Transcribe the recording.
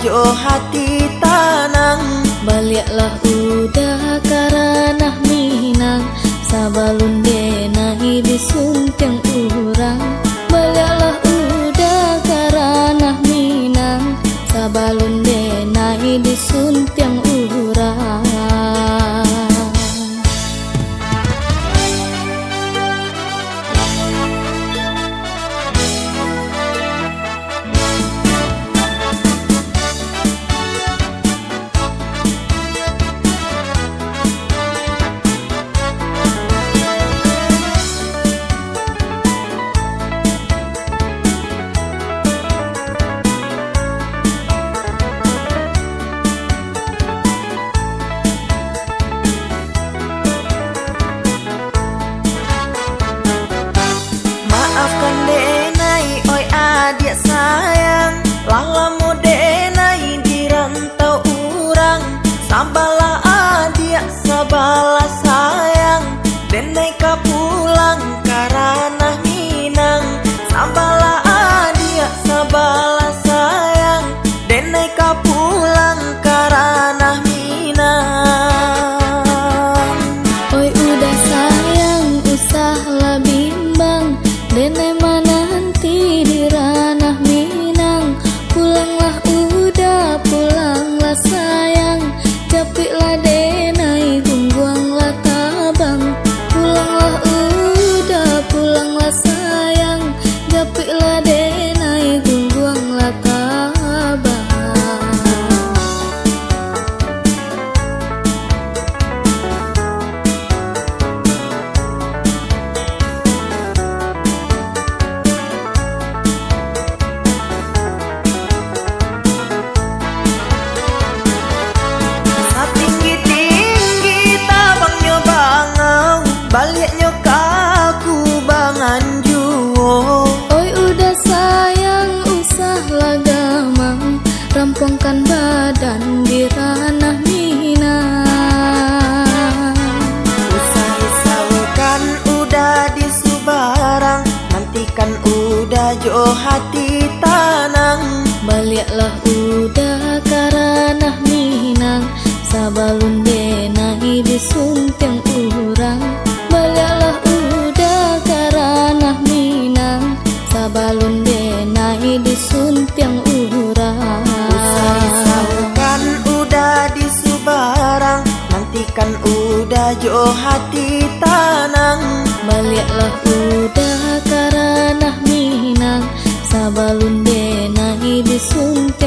Jo hati tanang. Baliklah udah karena minang. Sabalun denai disuntiang urang Sambalah adia sabalah sayang. Denai kap Nantikan udah jo hati tanang. Baliklah udah karena minang. Sabalun denai disuntiang urang. Baliklah udah karena minang. Sabalun denai disuntiang urang. Kan udah jo hati Sabalun benai disuntik